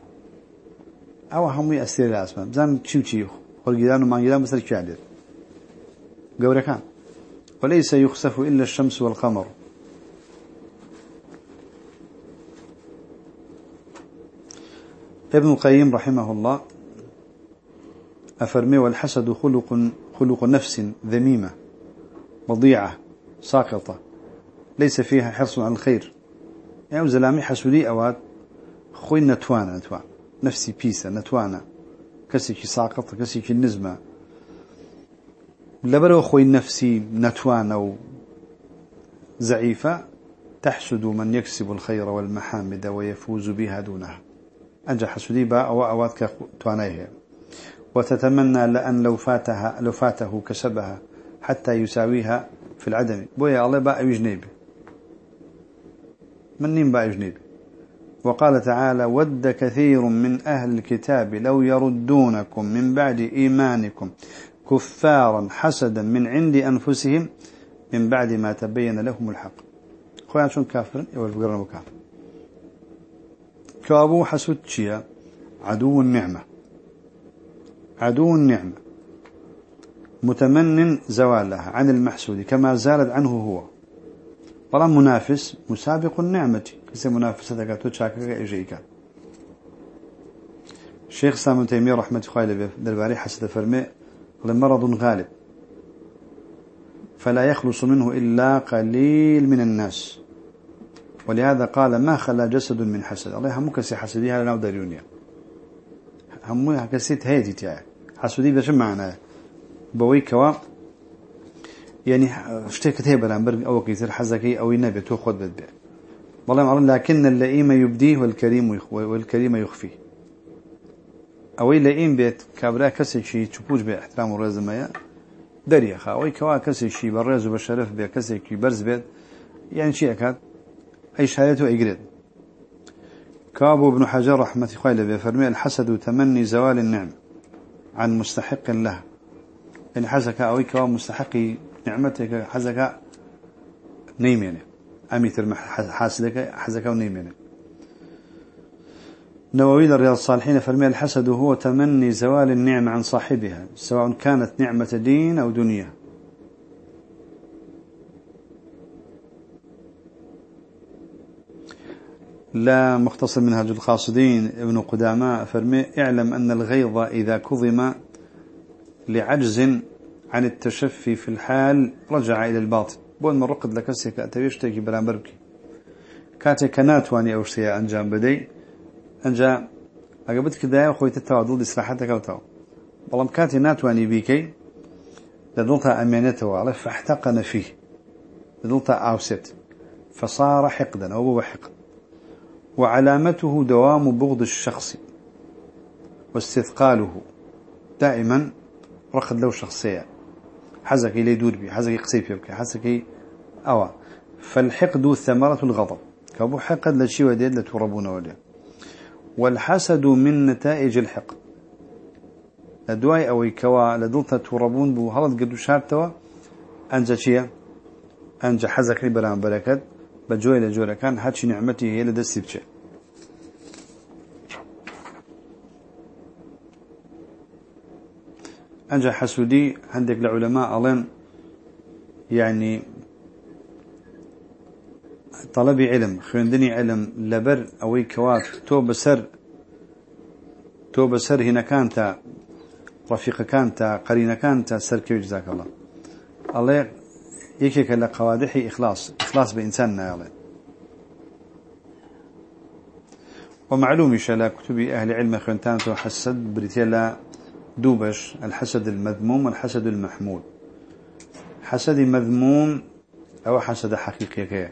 S1: او هم يأثير الاسماء بزان شو شي خلقدان وما قدان بسر كعدد قوري كان وليس يخسف إلا الشمس والقمر ابن القيم رحمه الله أفرمي والحسد خلق خلق نفس ذميمة وضيعة ساقطة ليس فيها حرص على الخير ئێو زەلامی حەسوودی ئەوات خۆی نەتوانە نتوان بيسا پیسە نتوانە ساقط ساقەت کەسێکی نزمە لەبەرەوە خوي نفسی نتوانە و زعيفة تحسد من يكسب الخير والمحامد ويفوز بها دونها أنجا حسودي با أو أواتك توانيه وتتمنى لأن لو فاتها لو فاته كسبها حتى يساويها في العدم بويا الله با جنيبي من بقى يجنيد وقال تعالى ود كثير من أهل الكتاب لو يردونكم من بعد إيمانكم كفارا حسدا من عند أنفسهم من بعد ما تبين لهم الحق خويا شون كافر يقول بقرنا وكافر كابو حسود شيا عدو النعمة عدو النعمة متمن زوالها عن المحسود كما زالت عنه هو بلا منافس مسابق النعمة كسي منافسة دكاتو تشاكك إجيكا شيخ سامن تيمير رحمة خالي درباري حسد فرمي لمرض غالب فلا يخلص منه إلا قليل من الناس ولهذا قال ما خلا جسد من حسد الله هم كسي حسديها نو داريونيا هم كسي تهيتي تيا حسدي بشم معناه بويكوا يعني شتيك هي برامبر أو كيسير حزكي أو النبي تو خد بدبي والله معلوم لكن اللئيم يبديه والكريم والكريم يخفيه أو اللئيم بيت كابرا كسر شي تبوج باحترام الرزمية خا أو كوا كسر شي برز وبشرف بيه كسي كي برز بيت يعني شيء أكاد أي شهادته إجرد كابو بن حجر رحمة خيلة بفرمي الحسد تمني زوال النعم عن مستحق له يعني حسك أوي كوا مستحقي نعمتك حزك نيمينه أمي حاسدك حزك ونيمينه نووي للرياض الصالحين فرمي الحسد هو تمني زوال النعمة عن صاحبها سواء كانت نعمة دين أو دنيا لا مختصر منهج القاصدين ابن قدامى فرمي اعلم أن الغيظ إذا كظم لعجز عن التشفي في الحال رجع إلى الباطن بون من رقد لكسيك أتبيشتكي بلا بركي كاتك ناتواني أو شيء أنجام بدي أنجام أقبت كذا أخوي تتواضل لصلاحتك أو تو بلام كاتي ناتواني بيكي لدلتا أمينته وعلى فاحتقن فيه لدلتا أوسط فصار حقدا أو هو حقد وعلامته دوام بغض الشخص واستثقاله دائما رقد له شخصية حزك لي دور بي حزك قسيب يبكي حزك أوا فالحقد ثمرة الغضب كابو حقد لشي وديد لتربون وليه والحسد من نتائج الحقد لدواي أوي كوا لدلتا تربون بو هلط قدو شارتوا أنجا شيا أنجا حزك لي ربران بركات بجوي لجوي كان هاتش نعمتي هي لدستي بشي أنجا حسودي عندك العلماء ألين يعني طلبي علم خوندني علم لبر أوي كوات تو بسر تو بسر هنا كانت رفيق كانت قرين كانت سر كيف جزاك الله الله يكيك لقوادح إخلاص إخلاص بإنساننا يا الله ومعلوم شلا كتب أهل علم خنتان حسد بريتيلا دوبش الحسد المذموم والحسد المحمود حسد مذموم أو حسد حقيقي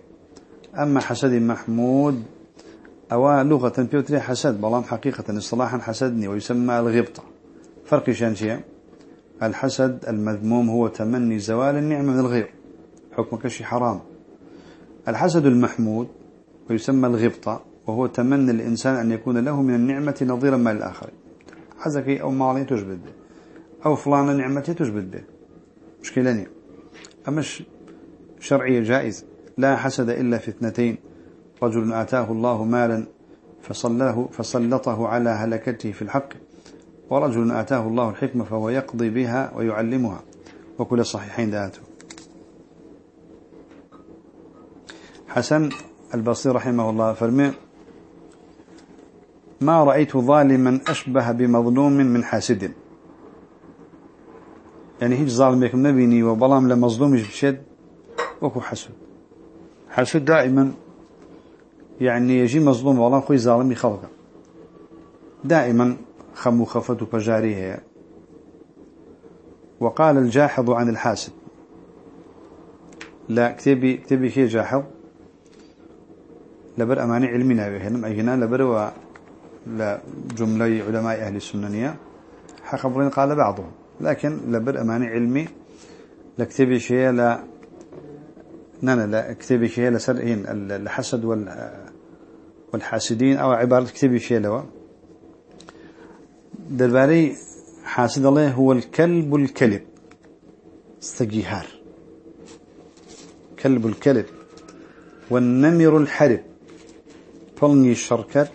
S1: أما حسد محمود أو لغة بيوتري حسد بلام حقيقة اصطلاحا حسدني ويسمى الغبطة فرق شانشيا الحسد المذموم هو تمني زوال النعمة من الغير حكم كشي حرام الحسد المحمود ويسمى الغبطة وهو تمني الإنسان أن يكون له من النعمة نظيرا ما للآخرين حزكي أو مالي تجبد به أو فلان نعمتي تجبد به مشكلة أمش شرعية جائز لا حسد إلا في اثنتين رجل آتاه الله مالا فصلاه فسلطه على هلكته في الحق ورجل آتاه الله الحكمة فهو يقضي بها ويعلمها وكل الصحيحين ذاته حسن البصير رحمه الله فرمي ما رأيت ظالما أشبه بمظلوم من حاسد يعني هيج ظالم يكم نبيني وبلام لمظلوم يشد وكو حسود حسد دائما يعني يجي مظلوم والله خوي ظالم يخلق دائما خمو خفتو بجاريه وقال الجاحظ عن الحاسد لا كتبي كتبي شيء جاحظ لبر أماني علمنا بهنم هنم أجنا لبر لجملي علماء أهل السننية حخبرين قال بعضهم لكن لبر أماني علمي لكتبي شيء لا نانا لا كتبي شيء لسرئين الحسد وال والحاسدين أو عبارة كتبي شيء لوا دلباري حاسد الله هو الكلب الكلب استجيهار كلب الكلب والنمر الحرب فلني الشركات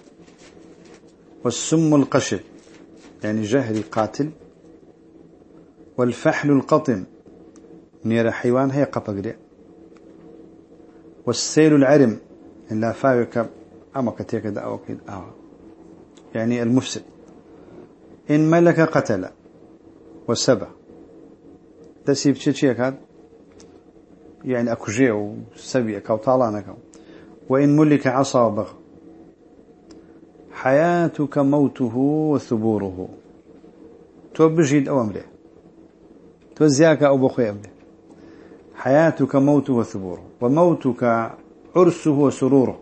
S1: والسم القشر يعني جهري قاتل والفحل القطم نير يعني حيوان هي قبقر والسيل العرم يعني لا فاوك أما كتيك دعوة آه. يعني المفسد إن ملك قتل وسبع تسيب تشيك هذا يعني أكجيه وسبي أكو طالانك وإن ملك عصى وبغض حياتك موته وثبوره تو بجيد أو أمره تو زياك أو بخي أمره حياتك موته وثبوره وموتك عرسه وسروره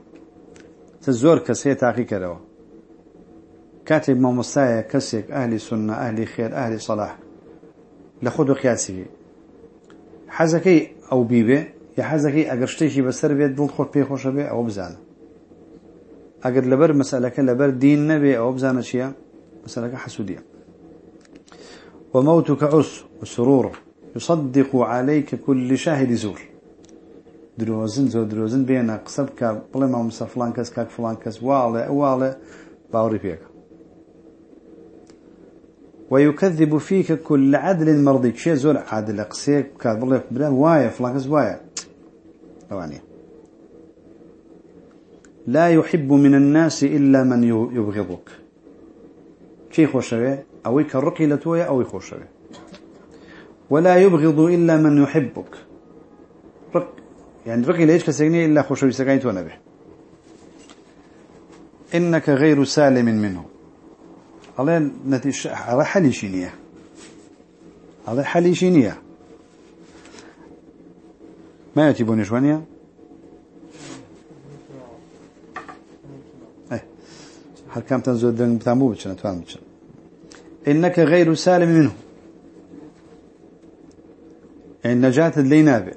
S1: تزور كسي تاقي كدوا كاتب ما مصايا كسيك أهلي سنة أهلي خير أهلي صلاح لخدو قياسه حزكي أو بيبه يا حزكي أقرشتيشي بسر بيت دل بيخوش بي أو بزانه اگر لبر مسألة كان لبر دين نبي او بزانا شيا مسألة حسودية وموتك عس وسرور يصدق عليك كل شاهد زور دروزن زور دروزن بينا قصبك بلما مسا فلان كس كاك فلان كس والي باوري فيك ويكذب فيك كل عدل مرضي شيء زور عادل قسيك كاد بلا وايا فلان وايا اوانيه لا يحب من الناس إلا من يبغضك شي خوشوي أو يكرقي لتوية أو يخوشوي ولا يبغض إلا من يحبك رق يعني رقي ليش كسيني إلا خوشوي سجنت ونبه إنك غير سالم منه الله نتيش على حالي شينية على حالي شينية ما يتبون شوانيه هر كام تنزل درنج بتامو بتشن توان بتشن إنك غير سالم منه يعني نجاة لي نابع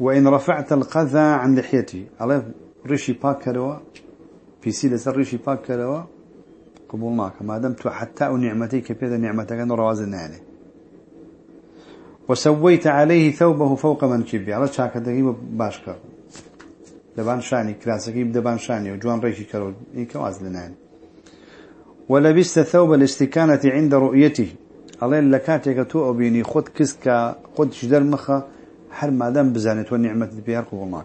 S1: وإن رفعت القذى عن لحيته على ريشي باك كروا في سيدة سر ريشي باك كروا قبول معك ما دمت حتى نعمتك بيد نعمتك نروازن عليه يعني. وسويت عليه ثوبه فوق منكبه على شاكته باشكر دبان شاني كلاسكي دبان شاني وجوان ريشي كرو إنك وازلنان يعني. ولبست ثوب الاستكانة عند رؤيته الله لكاتك تو أبيني خد كسكا خد شدر مخا حر ما دام بزانت والنعمة بيار قبولناك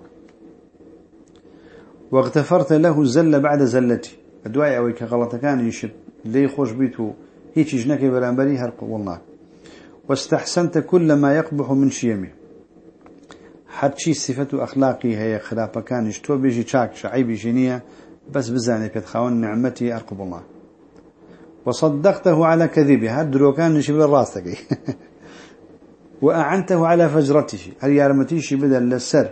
S1: واغتفرت له زل بعد زلتي الدعاء أويك غلط كان يشد لي خوش بيتو هيك جنك برانبري هر قبولناك واستحسنت كل ما يقبح من شيمه حتشي صفة أخلاقي هي خلافة كان تو بيجي تشاك شعيبي جنية بس بزاني بيتخاون نعمتي أرقب الله وصدقته على كذبه هاد دروكان نشبل راسك <laughs> وأعنته على فجرته هل يارمتي شبدا للسر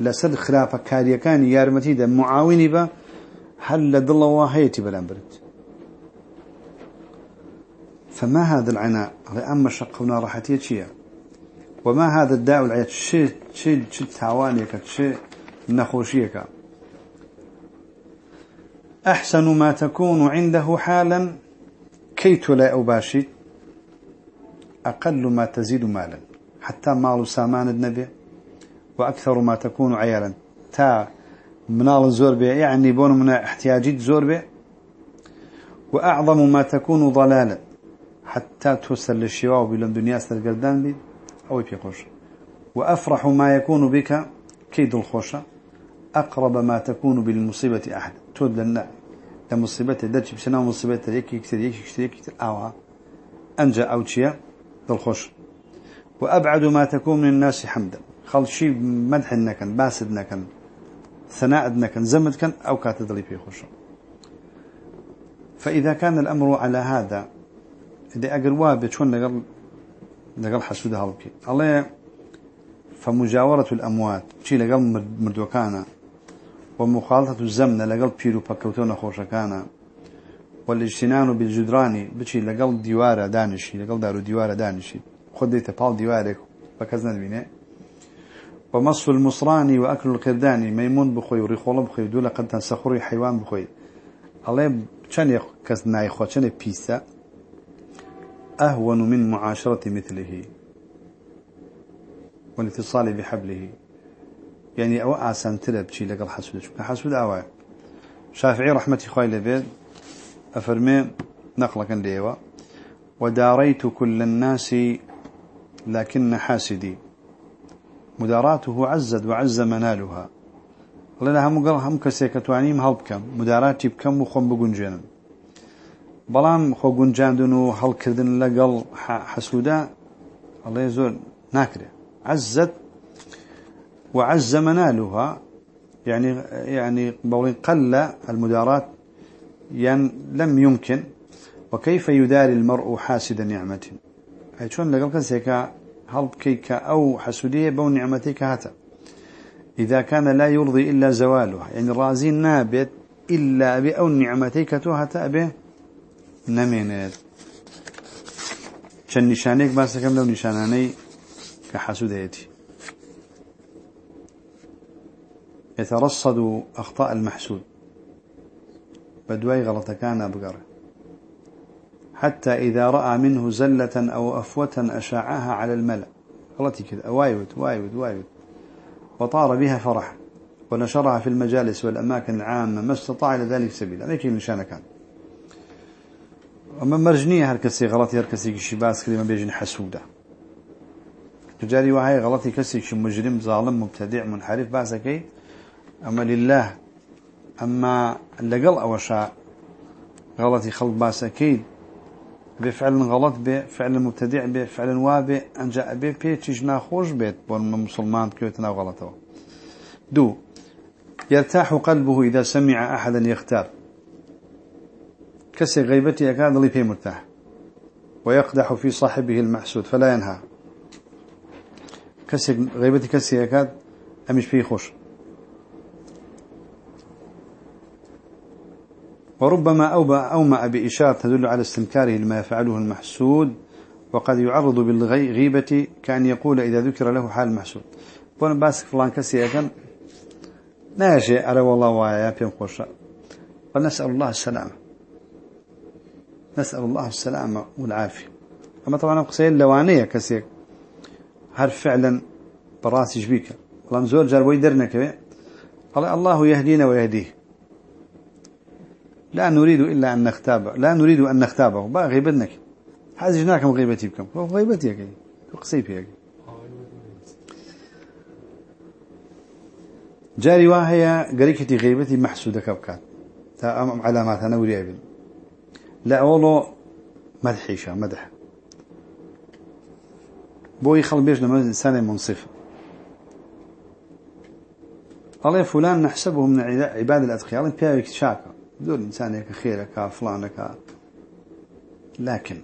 S1: لسر خلاف كاريكان يارمتي دا معاوني با هل لدل واهيتي بالأنبرت فما هذا العناء لأما شقونا راحتي شيء وما هذا الداء العيات شيء شيء شيء تعوانيك شيء نخوشيك أحسن ما تكون عنده حالا كيت لا أباشي أقل ما تزيد مالا حتى مال سامان النبي وأكثر ما تكون عيالا تا منال زوربة يعني بون من احتياجي زوربة وأعظم ما تكون ضلالا حتى توصل للشواء بلن دنيا سرقردان بي أو يبيقوش وأفرح ما يكون بك كيد الخوشة أقرب ما تكون بالمصيبة أحد تود لنا لمصيبته مصيبته درش بشنا مصيبته يك يكسر يك يكسر يك يكسر أوعى أنجا أو تشيا الخوش وأبعد ما تكون من الناس حمدا خلشي مدح النكن باسد النكن ثناء النكن زمد كان أو كاتدلي في خوشه فإذا كان الأمر على هذا إذا أقروا بتشون لقل نقل حسود هالكي الله فمجاورة الأموات شي لقل مردوكانا ومخالطة الزمن لقل بيرو بكوتون خوشكانا والاجتنان بالجدران بشي لقل ديوارة دانشي لقل دارو ديوارة دانشي خد ديتا بال ديوارك بكزنا دبينه ومص المصراني وأكل القرداني ميمون بخوي وريخولا بخوي دولا قد تنسخوري حيوان بخوي الله چن کس نایخوا چن پیسا أهون من معاشرة مثله والاتصال بحبله يعني أو آسان تلب شيء لقل حسود شو كحسود أوعى آه، شافعي رحمة خوي لبيد أفرمي نقلك كان ليوا وداريت كل الناس لكن حاسدي مداراته عزت وعز منالها لنا هم قال هم كسيكت وعنيم هلبكم مداراتي بكم وخم بقنجنم بلان خو دونو هل كردن لقل حسودا الله يزول ناكره عزت وعز منالها يعني يعني بقولين قل المدارات يعني لم يمكن وكيف يداري المرء حاسد نعمته أي شلون لقلك سيكا هل كيك أو حسودية بون نعمتك هاتا إذا كان لا يرضي إلا زوالها يعني رازين نابت إلا بأو نعمتك توهتا به نمينات شن نیشانێک باسەکەم لەو لو نشاناني كحسوديتي يترصد أخطاء المحسود بدوي غلط كان أبقر حتى إذا رأى منه زلة أو أفوة أشاعها على الملأ غلطي كذا وايوت وايوت وايوت وطار بها فرح ونشرها في المجالس والأماكن العامة ما استطاع إلى ذلك سبيلا كيف كي نشانه كان أما مرجنية هركسي غلطي هركسي كشباس كلمة بيجن حسودة تجاري وهاي غلطي كسي مجرم ظالم مبتدع منحرف باسكي أما لله أما لقل أوشاء غلطي خلق أكيد بفعل غلط بفعل مبتدع بفعل فعل أن جاء به بيتش بيت بون مسلمان كيوتنا غلطه دو يرتاح قلبه إذا سمع أحدا يختار كسي غيبتي أكاد لي بي مرتاح ويقدح في صاحبه المحسود فلا ينهى كسي غيبتي كسي أكاد أمش فيه خوش وربما أومأ بإشارة تدل على استنكاره لما يفعله المحسود وقد يعرض بالغيبة كأن يقول إذا ذكر له حال المحسود وانا باسك فلان كسي أكن ناجي على والله وعيا بيوم قرشا فنسأل الله السلامة نسأل الله السلامة والعافية أما طبعا قصير لوانية كسي هل فعلا براسي شبيك الله مزور جار ويدرنا كبير الله يهدينا ويهديه لا نريد إلا أن نختابه لا نريد أن نختابه با غيبتنك حازجناك غيبتي بكم غيبتي يكي تقصي فيها جاري واهية قريكتي غيبتي محسودة كبكات تا أم علامات أنا وريابل لا أولو مدحيشة مدح بوي خل بيجنا لما إنسان منصف الله فلان نحسبه من عباد الأتقياء الله بيابك شاكر زور إنسان هيك فلان فلانك لكن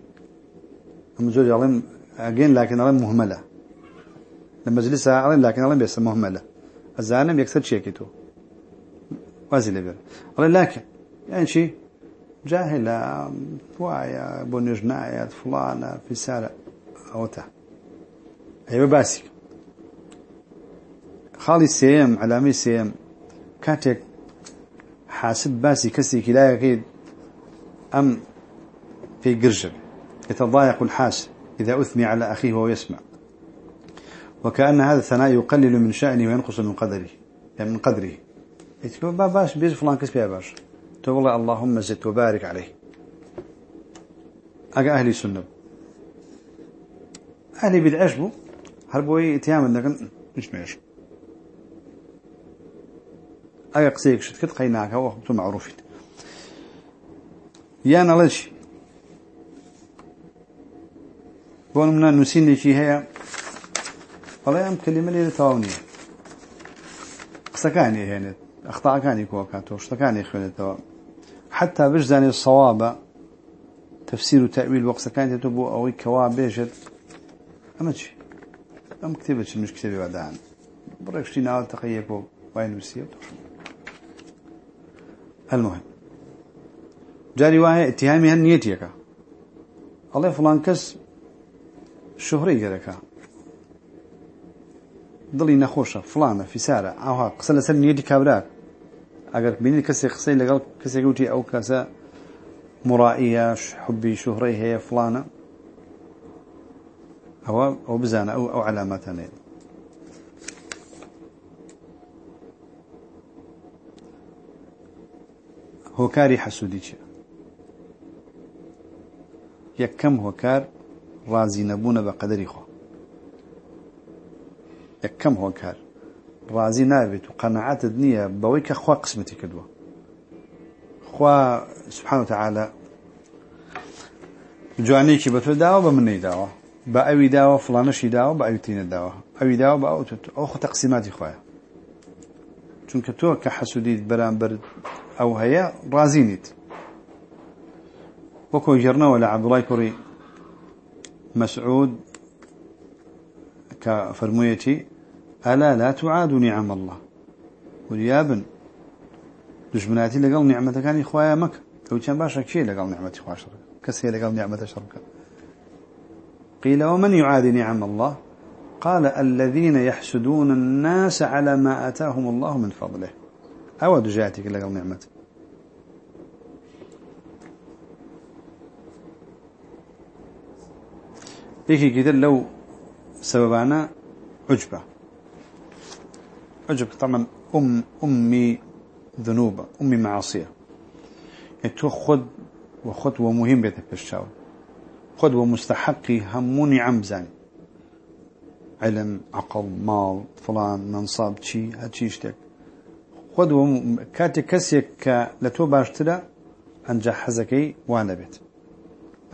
S1: هم زوج علم أجين لكن علم مهملة لما جلسها علم لكن علم بيسمه مهملة الزعلم يكسر شيء كتو وازل بير علم لكن يعني شيء جاهلة وعي بنيج نعيات فلانة في سارة أوتا هي أيوة بباسي خالي سيم علامي سيم كاتك حاسب باسي كسي كلا يقيد أم في قرجر يتضايق الحاس إذا أثني على أخيه وهو يسمع وكأن هذا الثناء يقلل من شأنه وينقص من قدره يعني من قدره يتبع باش بيز فلان كسب يا باش تقول اللهم زد وبارك عليه أقا أهلي سنة أهلي بدعش بو هربوي اتهام لكن مش ماشي أي قصيك شتكت قيناك وخبت معروفين يعني ليش قول منا نسين شي هي والله أم كلمة لي لتواوني قصكاني يعني أخطاء كاني كوكاتو شتكاني خلتوا حتى بجزاني الصواب تفسير وتأويل وقصكاني تبو أو كوابيجت أما شي أم كتبتش مش كتبي بعدها بريك شتي ناول تقيك وين بسيط المهم جاري واهي اتهامي هنيتيك الله فلان كس شهري كذاك ضلي نخوشه فلانة في سارة أوها قصة سن نيتي كابراك اگر بيني كسي قصي لقال كسي قوتي أو كسا مرائية حبي شهري هي فلانة أو أو بزانة أو أو علامات هنيه هوكاري حسودي چیە يكم هوكار رازي نبونا بقدر قەدەری يكم هوكار رازي نابت وقناعات الدنيا بويك خوا قسمتي كدوا خوا سبحانه وتعالى جوانيك بتو داوا بمني داوا من داوا بە ئەوی داوە فڵانەشی داوە بە ئەوتینە داوە ئەوی داوە بە ئەو ئەو خۆ تەقسیماتی برد او هيا رازينيت وكو جرنا ولا عبد الله كوري مسعود كفرميتي ألا لا تعاد نعم الله وليابن دشمناتي لقال نعمة كان اخويا مك أو كان باشك شيء لقال نعمة اخويا شرك كسي لقال نعمة شرك قيل ومن يعاد نعم الله قال الذين يحسدون الناس على ما آتاهم الله من فضله او دجاتك لقل نعمتك يكي كده لو سببنا عجبة عجبة طبعا أم أمي ذنوبة أمي معاصية يتو يعني خد وخد ومهم بيت بيشتاو خد ومستحقي هموني عمزاني علم عقل مال فلان منصب شي هاتشي اشتك خود و کەسێک کسی لە لتو باشترە ئەنج حزکی وان دەبێت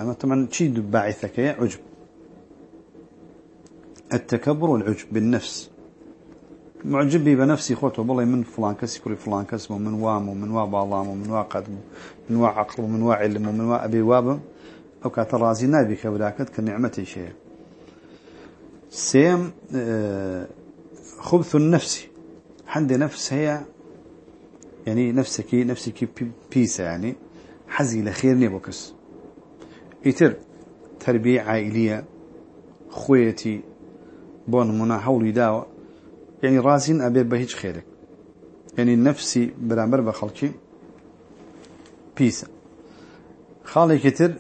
S1: اما تەمەەن چی باعثەکەیە عجب التكبر والعجب بالنفس معجب بي بنفسي خوته والله من فلان كسي كل فلان كسمه من وام ومن وابالام ومن وقدم من عقل ومن علم ومن وابي واب او كترازي نبي كبداكت كنعمتي شيء سيم اه، خبث النفس عند نفس هي يعني نفسك نفسك بيسا يعني حزي لخير نبوكس إتر تربية عائلية خويتي بون منا حولي داوة يعني رازين أبي بهيج خيرك يعني نفسي برامر بخلكي بيسا خالي كتر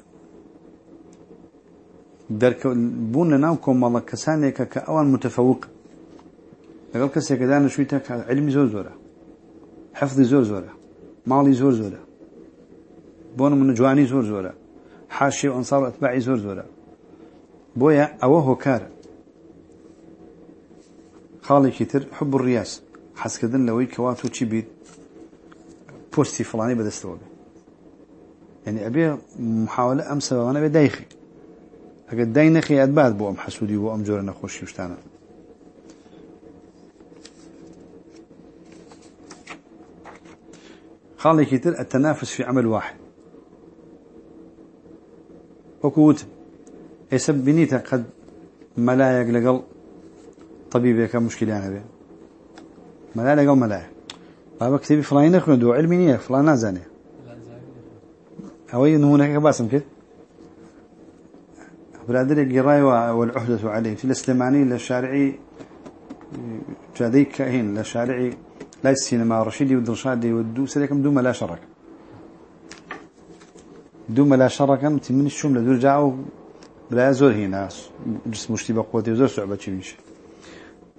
S1: درك بون ناوكم والله كسانيك كأوان متفوق لقد كسيك دانا شويتك علمي زوزورة حفظی زۆر زۆرە ماڵی زۆر زۆرە بۆ منە جوانی زۆر زۆرە حاشی و ئەنساڵ ئەتباعی زۆر زۆرە بۆیە ئەوە هۆکارە خاڵێکی تر حب ڕاست حەسکردن لەوەی کەوات و چی بیت پستی فڵانی بەدەستەوە بێ یعنی ئەبێ محاولە ئەم سەوانە بێ دایخی ئەگەر دای نەخی ئەتبات بۆ ئەم حەسوودی بۆ ئەم جۆرە نەخۆشی شتانە خالي كتير التنافس في عمل واحد وكوت اسب بنيته قد ملايق لقل طبيبه مشكلة انا به ملايق لقل ملايق بابا كتبي فلان يخون دو علمي نيه فلان نازاني اوي نمونك باسم كت برادر قرايه والعهدة عليه في للسلماني للشارعي جديك هين للشارعي لا السينما رشيدي ودرشادي ودو سلكم دوما لا شرك دوما لا شرك من الشملة دو جاءوا بلا زور هنا جسم مشتبة قوتي وزور صعبة تشيمش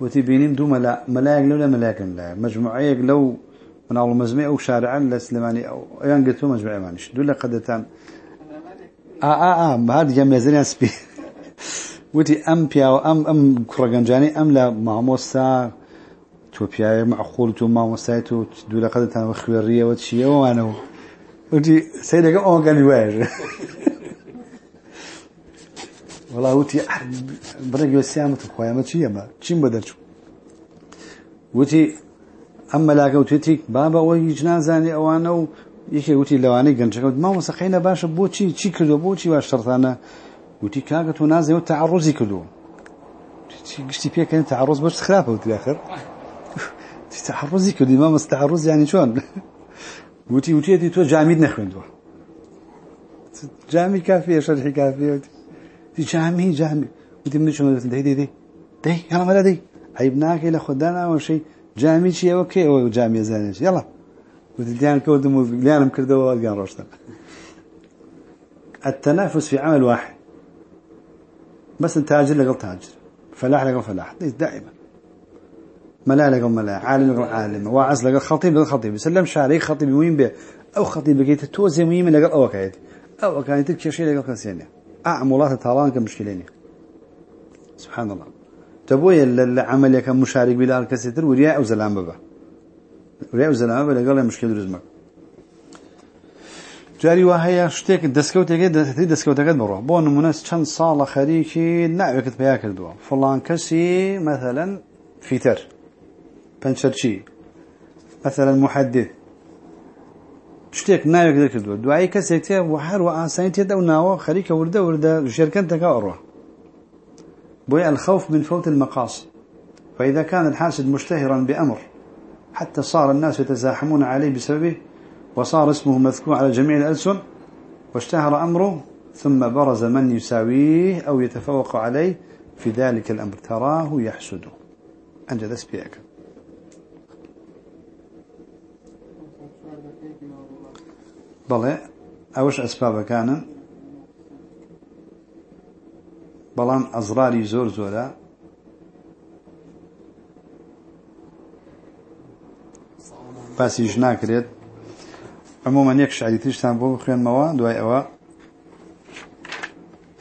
S1: وتبينين دوما لا ملاك لو لا ملاك لا مجموعيك لو من أول أو شارعا لا سلماني أو أيان قلتوا مجموعي دولا دول قدتان آآ آآ آآ هذا جمع زنيا سبي <laughs> وتي أم بياو أم أم كرغنجاني أم لا معموسة تۆ پیاە مەعخۆڵ و مامۆسایت و دوو لە قەدەتانەوە خوێڕیەوە چیەوەوانەوە وتی سەی دەگەم ئەوگەنی وایژ وڵا وتی بڕێک سیامت خۆیانمە چی ئەمە چیم بە دەرچوو وتی ئەم مەلاگە وتێتی بابە ئەوە هیچ نازانێ ئەوانە و یەکێ وتی لەوانەی گەنجەکەوت مامۆسە خەینە باشە بۆچی چی کردو بۆچی وا شەرتانە وتی کاگە تۆ نازێەوە تەعڕۆزی کردو گشتی پێکەن تەعڕۆز بەش خراپە وتی آخر تتحرزي كدي ما مستحرز يعني شلون وتي وتي تو جامد نخوندو جامي كافية شرح كافية تي جامي جامي وتي من شنو دي دي دي دي يلا ملا دي عيبناك إلى خدانا أو شيء جامي شيء أوكي أو جامي زانش يلا وتي ديان كودمو ليانم كردو وقال روشتنا التنافس في عمل واحد بس انت تاجر لقل تاجر فلاح لقل فلاح دائما ملالة لقى ملا عالم لقى عالم واعز لقى خطيب لقى خطيب يسلم شعري خطيب مين به أو خطيب بقيت تتوزي مهم لقى أو كايت أو كايت كشي لقى خسينة أعملات طالان كمشكليني سبحان الله تبوي العمل كان مشارك بلا الكسيتر ورياء وزلام بابا ورياء وزلام بابا لقى مشكلة رزمك جاري وهي شتيك دسكوت كده تري دسكوت كده بروح بون مناس كان صالة خريكي نعبك ياكل دوا فلان كسي مثلا فيتر بنشرشي مثلا محدث شتيك ناوێک دەکردووە دوایی کەسێک كسيك بۆ وحر ئاسانی تێدا دو ناوە خريك ورده ورده ژێرکەن تەکە ئەڕوە الخوف من فوت المقاص فإذا كان الحاسد مشتهرا بأمر حتى صار الناس يتزاحمون عليه بسببه وصار اسمه مذكور على جميع الألسن واشتهر أمره ثم برز من يساويه أو يتفوق عليه في ذلك الأمر تراه يحسده أنجد أسبيعك بلى اوش اسباب كان بلان ازراري زور زورا باسيج ناكريت عموما يكش عدي تشتان بو بخيان موا دواي اوا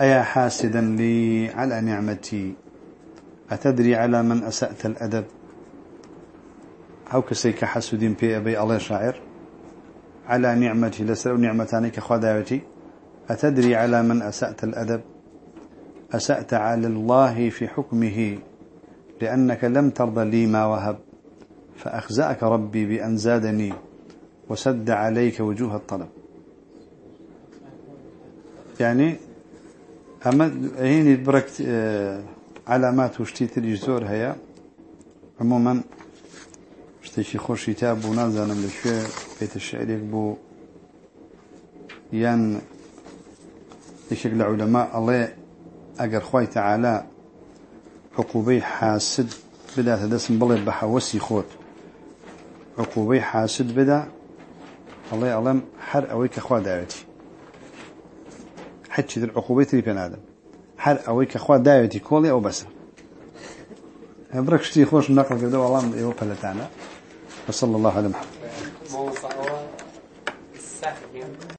S1: أيا حاسدا لي على نعمتي أتدري على من أسأت الأدب هاو كسيك حسودين بي أبي الله شاعر على نعمتي لسر نعمتانك خداوتي أتدري على من أسأت الأدب أسأت على الله في حكمه لأنك لم ترضى لي ما وهب فأخزأك ربي بأن زادني وسد عليك وجوه الطلب يعني أما هيني بركت آه، علامات وشتيت الجزور هيا عموما شتێکی خۆشی تا بوو نازانم لەکوێ پێێتە شعرێک بوو یان یەکێک لە عولەما ئەڵێ ئەگەر خی تەعالا حقوبەی حاسد بداتە دەستم بڵێ بە حەوەسی خۆت عقوبەی حاسد بدا ئەڵێ ئەڵێم هەر ئەوەی کە خوا داوێتی حچی در عقوبەی تری پێنادەم هەر ئەوەی کە خوا داوێتی کۆڵی ئەو بەسە بڕێک شتی خۆش نەقل کردەوە وەڵام ئێوە پەلەتانە وصلى الله على محمد